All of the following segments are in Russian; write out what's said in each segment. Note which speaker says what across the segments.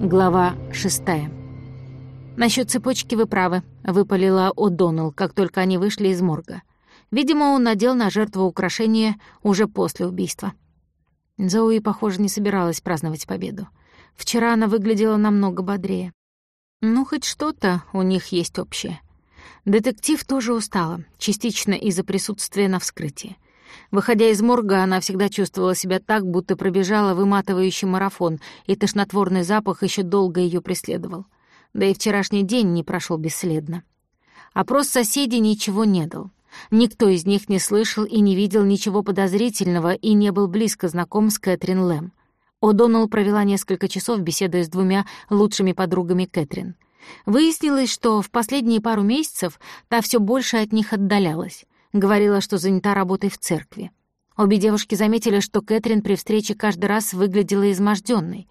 Speaker 1: Глава шестая. «Насчёт цепочки вы правы», — выпалила О'Доннелл, как только они вышли из морга. Видимо, он надел на жертву украшение уже после убийства. Зоуи, похоже, не собиралась праздновать победу. Вчера она выглядела намного бодрее. Ну, хоть что-то у них есть общее. Детектив тоже устала, частично из-за присутствия на вскрытии. Выходя из морга, она всегда чувствовала себя так, будто пробежала выматывающий марафон, и тошнотворный запах еще долго ее преследовал. Да и вчерашний день не прошел бесследно. Опрос соседей ничего не дал. Никто из них не слышал и не видел ничего подозрительного и не был близко знаком с Кэтрин Лэм. О'Доннелл провела несколько часов, беседуя с двумя лучшими подругами Кэтрин. Выяснилось, что в последние пару месяцев та все больше от них отдалялась. Говорила, что занята работой в церкви. Обе девушки заметили, что Кэтрин при встрече каждый раз выглядела изможденной.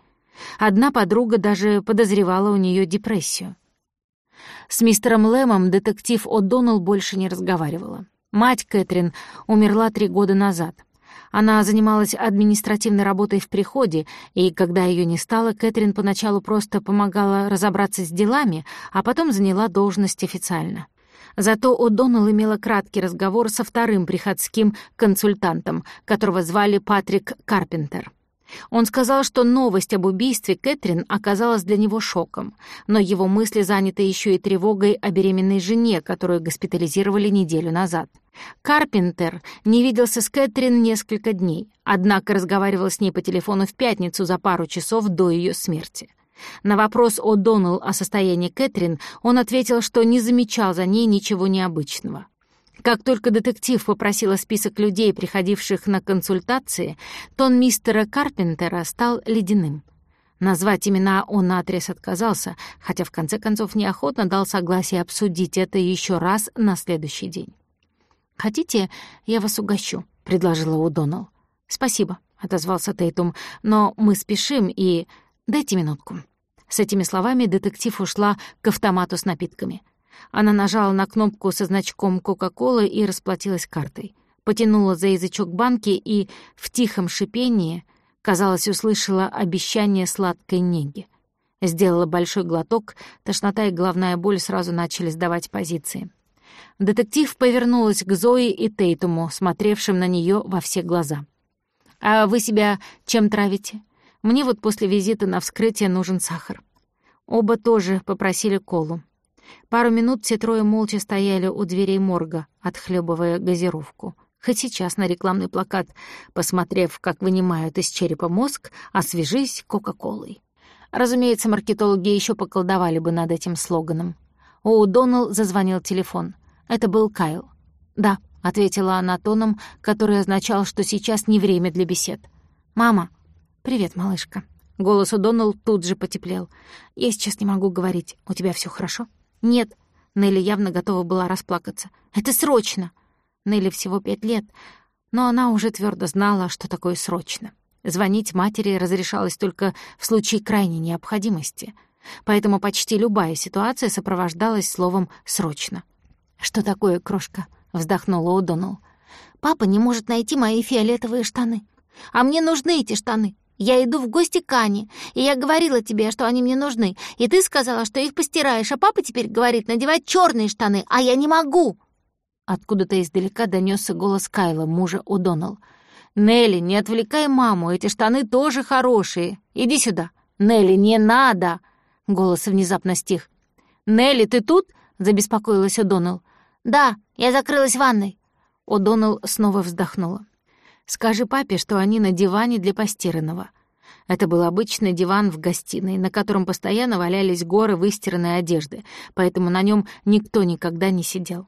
Speaker 1: Одна подруга даже подозревала у нее депрессию. С мистером Лэмом детектив О'Доннелл больше не разговаривала. Мать Кэтрин умерла три года назад. Она занималась административной работой в приходе, и когда ее не стало, Кэтрин поначалу просто помогала разобраться с делами, а потом заняла должность официально. Зато О'Доннелл имела краткий разговор со вторым приходским консультантом, которого звали Патрик Карпентер. Он сказал, что новость об убийстве Кэтрин оказалась для него шоком, но его мысли заняты еще и тревогой о беременной жене, которую госпитализировали неделю назад. Карпентер не виделся с Кэтрин несколько дней, однако разговаривал с ней по телефону в пятницу за пару часов до ее смерти. На вопрос о Доналл о состоянии Кэтрин он ответил, что не замечал за ней ничего необычного. Как только детектив попросила список людей, приходивших на консультации, тон мистера Карпентера стал ледяным. Назвать имена он наотрез отказался, хотя в конце концов неохотно дал согласие обсудить это еще раз на следующий день. «Хотите, я вас угощу?» — предложила Удонал. «Спасибо», — отозвался Тейтум, — «но мы спешим и...» «Дайте минутку». С этими словами детектив ушла к автомату с напитками. Она нажала на кнопку со значком «Кока-колы» и расплатилась картой. Потянула за язычок банки и в тихом шипении, казалось, услышала обещание сладкой неги. Сделала большой глоток, тошнота и головная боль сразу начали сдавать позиции. Детектив повернулась к Зои и Тейтуму, смотревшим на нее во все глаза. «А вы себя чем травите?» Мне вот после визита на вскрытие нужен сахар. Оба тоже попросили колу. Пару минут все трое молча стояли у дверей морга, отхлебывая газировку. Хоть сейчас на рекламный плакат, посмотрев, как вынимают из черепа мозг, освежись Кока-Колой. Разумеется, маркетологи еще поколдовали бы над этим слоганом. У Доналл зазвонил телефон. Это был Кайл. «Да», — ответила она тоном, который означал, что сейчас не время для бесед. «Мама, «Привет, малышка». Голос у Доналл тут же потеплел. «Я сейчас не могу говорить. У тебя все хорошо?» «Нет». Нелли явно готова была расплакаться. «Это срочно!» Нелли всего пять лет, но она уже твердо знала, что такое срочно. Звонить матери разрешалось только в случае крайней необходимости, поэтому почти любая ситуация сопровождалась словом «срочно». «Что такое, крошка?» — вздохнула О'Доннелл. «Папа не может найти мои фиолетовые штаны. А мне нужны эти штаны. Я иду в гости к Ане, и я говорила тебе, что они мне нужны, и ты сказала, что их постираешь, а папа теперь говорит надевать черные штаны, а я не могу!» Откуда-то издалека донесся голос Кайла, мужа О'Доннелл. «Нелли, не отвлекай маму, эти штаны тоже хорошие. Иди сюда». «Нелли, не надо!» Голос внезапно стих. «Нелли, ты тут?» — забеспокоилась О'Доннелл. «Да, я закрылась в ванной». О'Доннелл снова вздохнула. Скажи папе, что они на диване для постиранного. Это был обычный диван в гостиной, на котором постоянно валялись горы выстиранной одежды, поэтому на нем никто никогда не сидел.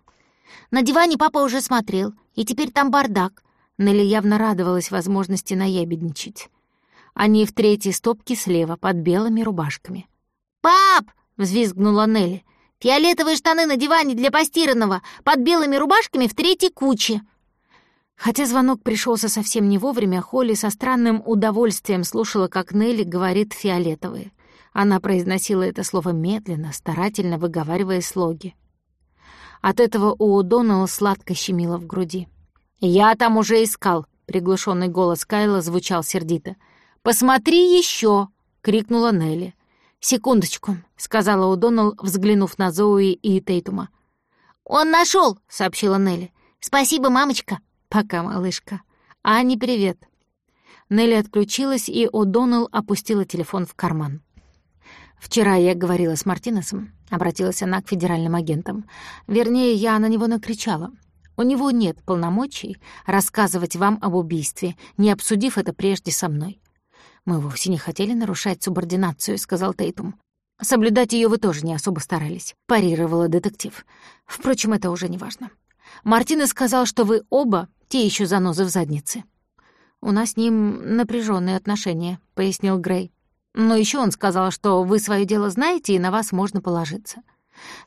Speaker 1: «На диване папа уже смотрел, и теперь там бардак». Нелли явно радовалась возможности наябедничать. Они в третьей стопке слева, под белыми рубашками. «Пап!» — взвизгнула Нелли. «Фиолетовые штаны на диване для постиранного, под белыми рубашками в третьей куче!» Хотя звонок пришелся совсем не вовремя, Холли со странным удовольствием слушала, как Нелли говорит «фиолетовые». Она произносила это слово медленно, старательно выговаривая слоги. От этого у О'Доннелла сладко щемило в груди. «Я там уже искал», — приглушенный голос Кайла звучал сердито. «Посмотри еще!» — крикнула Нелли. «Секундочку», — сказала О'Доннелл, взглянув на Зоуи и Тейтума. «Он нашел, сообщила Нелли. «Спасибо, мамочка». «Пока, малышка». «Ани, привет». Нелли отключилась, и О'Доннелл опустила телефон в карман. «Вчера я говорила с Мартинесом», — обратилась она к федеральным агентам. «Вернее, я на него накричала. У него нет полномочий рассказывать вам об убийстве, не обсудив это прежде со мной. «Мы вовсе не хотели нарушать субординацию», — сказал Тейтум. «Соблюдать ее вы тоже не особо старались», — парировала детектив. «Впрочем, это уже не важно. Мартинес сказал, что вы оба те еще занозы в заднице». «У нас с ним напряженные отношения», — пояснил Грей. «Но еще он сказал, что вы свое дело знаете и на вас можно положиться.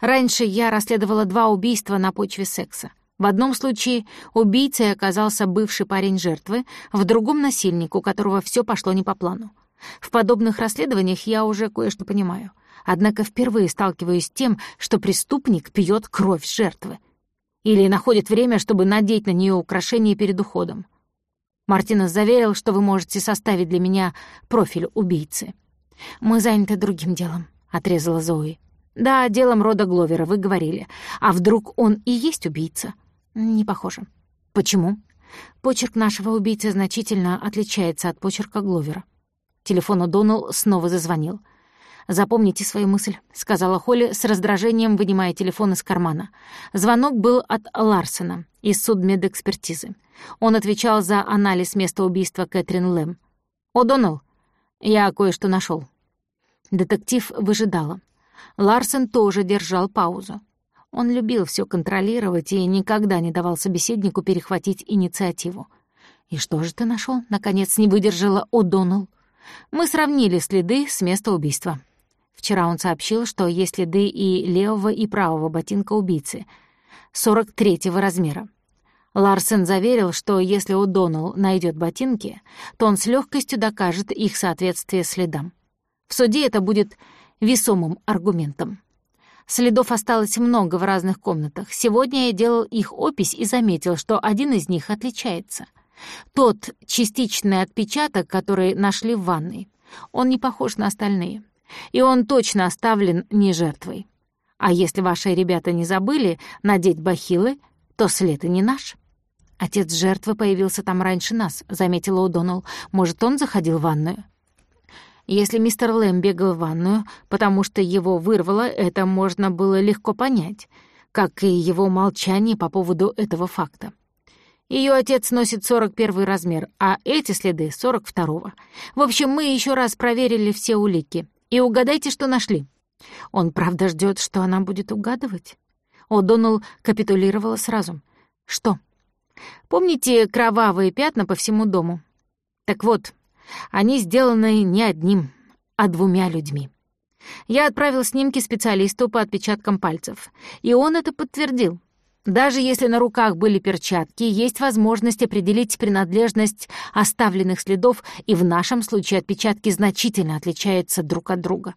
Speaker 1: Раньше я расследовала два убийства на почве секса. В одном случае убийцей оказался бывший парень жертвы, в другом — насильник, у которого все пошло не по плану. В подобных расследованиях я уже кое-что понимаю. Однако впервые сталкиваюсь с тем, что преступник пьет кровь жертвы. Или находит время, чтобы надеть на нее украшение перед уходом. Мартинес заверил, что вы можете составить для меня профиль убийцы. «Мы заняты другим делом», — отрезала Зои. «Да, делом рода Гловера, вы говорили. А вдруг он и есть убийца?» Не похоже. Почему? Почерк нашего убийцы значительно отличается от почерка Гловера. Телефон О'Доннелл снова зазвонил. «Запомните свою мысль», — сказала Холли с раздражением, вынимая телефон из кармана. Звонок был от Ларсена из судмедэкспертизы. Он отвечал за анализ места убийства Кэтрин Лэм. «О'Доннелл, я кое-что нашел. Детектив выжидала. Ларсен тоже держал паузу. Он любил все контролировать и никогда не давал собеседнику перехватить инициативу. «И что же ты нашел? наконец не выдержала О'Доннелл. «Мы сравнили следы с места убийства». Вчера он сообщил, что есть следы и левого, и правого ботинка убийцы, 43-го размера. Ларсен заверил, что если О'Доннелл найдет ботинки, то он с легкостью докажет их соответствие следам. В суде это будет весомым аргументом. Следов осталось много в разных комнатах. Сегодня я делал их опись и заметил, что один из них отличается. Тот частичный отпечаток, который нашли в ванной. Он не похож на остальные. И он точно оставлен не жертвой. А если ваши ребята не забыли надеть бахилы, то след и не наш. Отец жертвы появился там раньше нас, заметила О'Доннелл. Может, он заходил в ванную? Если мистер Лэм бегал в ванную, потому что его вырвало, это можно было легко понять, как и его молчание по поводу этого факта. Ее отец носит 41 размер, а эти следы — 42-го. В общем, мы еще раз проверили все улики. И угадайте, что нашли. Он правда ждет, что она будет угадывать? О'Доннелл капитулировала сразу. Что? Помните кровавые пятна по всему дому? Так вот, они сделаны не одним, а двумя людьми. Я отправил снимки специалисту по отпечаткам пальцев, и он это подтвердил. Даже если на руках были перчатки, есть возможность определить принадлежность оставленных следов, и в нашем случае отпечатки значительно отличаются друг от друга.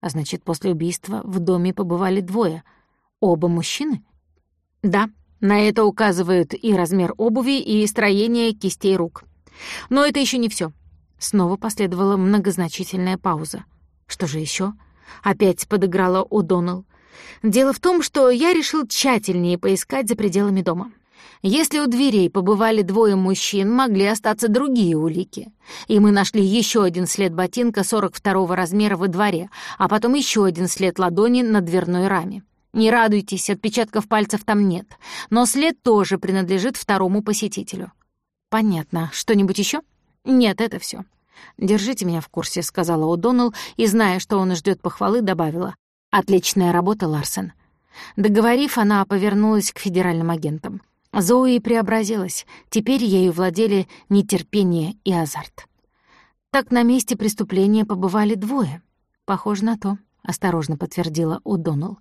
Speaker 1: А значит, после убийства в доме побывали двое. Оба мужчины? Да, на это указывают и размер обуви, и строение кистей рук. Но это еще не все. Снова последовала многозначительная пауза. «Что же еще? Опять подыграла О'Доннелл. «Дело в том, что я решил тщательнее поискать за пределами дома. Если у дверей побывали двое мужчин, могли остаться другие улики. И мы нашли еще один след ботинка 42-го размера во дворе, а потом еще один след ладони на дверной раме. Не радуйтесь, отпечатков пальцев там нет, но след тоже принадлежит второму посетителю. Понятно. Что-нибудь еще? Нет, это все. «Держите меня в курсе», — сказала О'Доннелл, и, зная, что он ждет похвалы, добавила. «Отличная работа, Ларсен». Договорив, она повернулась к федеральным агентам. Зои преобразилась. Теперь ею владели нетерпение и азарт. «Так на месте преступления побывали двое». «Похоже на то», — осторожно подтвердила О'Доннелл.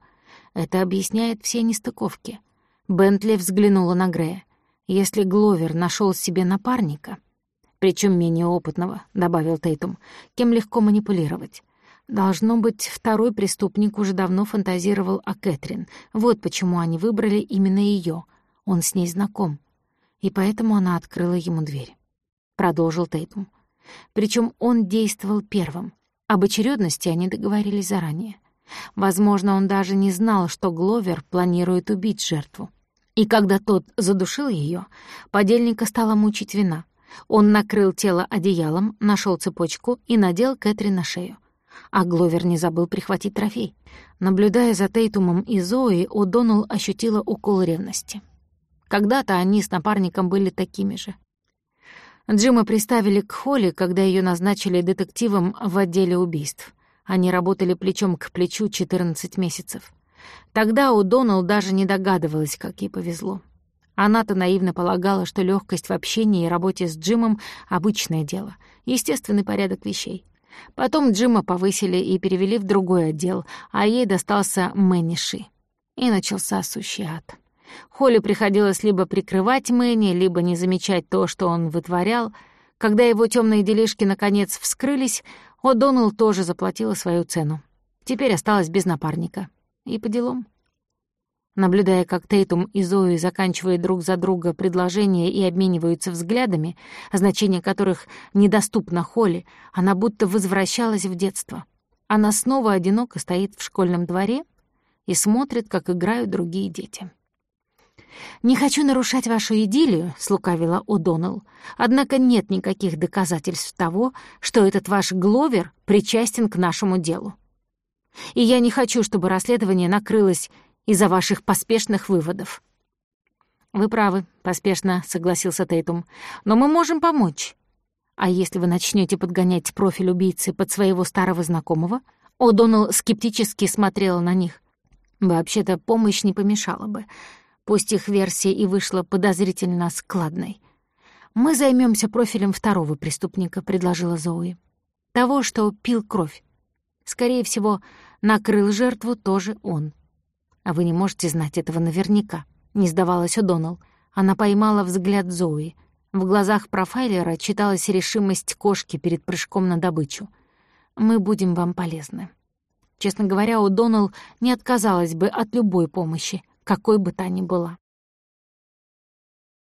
Speaker 1: «Это объясняет все нестыковки». Бентли взглянула на Грея. «Если Гловер нашел себе напарника...» причем менее опытного», — добавил Тейтум, — «кем легко манипулировать». Должно быть, второй преступник уже давно фантазировал о Кэтрин. Вот почему они выбрали именно ее. Он с ней знаком. И поэтому она открыла ему дверь. Продолжил Тейтум. Причем он действовал первым. Об очередности они договорились заранее. Возможно, он даже не знал, что Гловер планирует убить жертву. И когда тот задушил ее, подельника стала мучить вина. Он накрыл тело одеялом, нашел цепочку и надел Кэтрин на шею. А Гловер не забыл прихватить трофей. Наблюдая за Тейтумом и Зоей, О'Доннелл ощутила укол ревности. Когда-то они с напарником были такими же. Джима приставили к Холли, когда ее назначили детективом в отделе убийств. Они работали плечом к плечу 14 месяцев. Тогда у Доналл даже не догадывалась, как ей повезло. Она-то наивно полагала, что легкость в общении и работе с Джимом — обычное дело, естественный порядок вещей. Потом Джима повысили и перевели в другой отдел, а ей достался Мэниши. И начался сущий ад. Холли приходилось либо прикрывать Мэнни, либо не замечать то, что он вытворял. Когда его темные делишки наконец вскрылись, О'Доннелл тоже заплатила свою цену. Теперь осталась без напарника. И по делам. Наблюдая, как Тейтум и Зои заканчивают друг за друга предложения и обмениваются взглядами, значение которых недоступно Холли, она будто возвращалась в детство. Она снова одиноко стоит в школьном дворе и смотрит, как играют другие дети. «Не хочу нарушать вашу идиллию», — слукавила О'Доннелл, «однако нет никаких доказательств того, что этот ваш Гловер причастен к нашему делу. И я не хочу, чтобы расследование накрылось из-за ваших поспешных выводов». «Вы правы», — поспешно согласился Тейтум, «но мы можем помочь. А если вы начнете подгонять профиль убийцы под своего старого знакомого?» О'Доннелл скептически смотрела на них. «Вообще-то помощь не помешала бы» пусть их версия и вышла подозрительно складной. «Мы займемся профилем второго преступника», — предложила Зоуи. «Того, что пил кровь. Скорее всего, накрыл жертву тоже он. А вы не можете знать этого наверняка», — не сдавалась О'Доннелл. Она поймала взгляд Зоуи. В глазах профайлера читалась решимость кошки перед прыжком на добычу. «Мы будем вам полезны». Честно говоря, О'Доннелл не отказалась бы от любой помощи, какой бы та ни была.